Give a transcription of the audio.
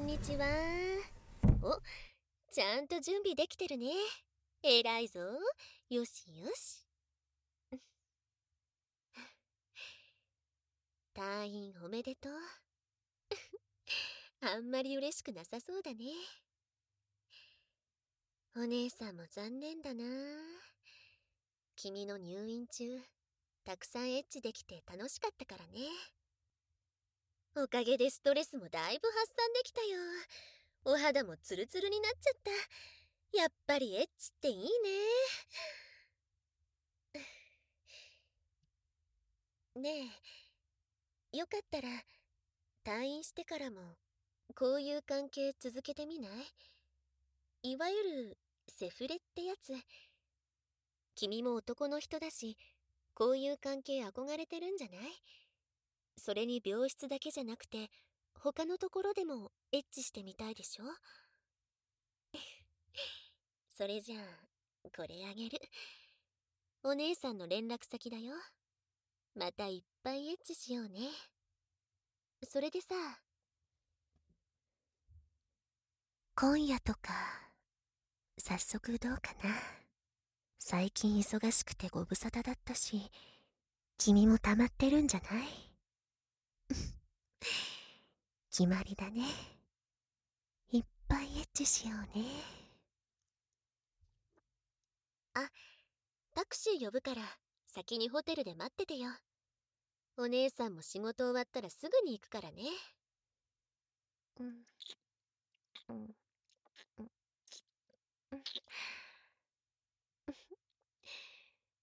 んにちは。おちゃんと準備できてるね。偉いぞ。よしよし。退院おめでとう。あんまり嬉しくなさそうだね。お姉さんも残念だな。君の入院中たくさんエッチできて楽しかったからね。おかげでストレスもだいぶ発散できたよ。お肌もツルツルになっちゃった。やっぱりエッチっていいね。ねえよかったら退院してからもこういう関係続けてみない？いわゆるセフレってやつ。君も男の人だしこういう関係憧れてるんじゃない？それに病室だけじゃなくて他のところでもエッチしてみたいでしょ？それじゃあこれあげる。お姉さんの連絡先だよ。またいっぱいエッチしようね。それでさ今夜とか早速どうかな？最近忙しくてご無沙汰だったし君も溜まってるんじゃない？決まりだね。いっぱいエッチしようね。あタクシー呼ぶから先にホテルで待っててよ。お姉さんも仕事終わったらすぐに行くからね。うん。うん。うん。うん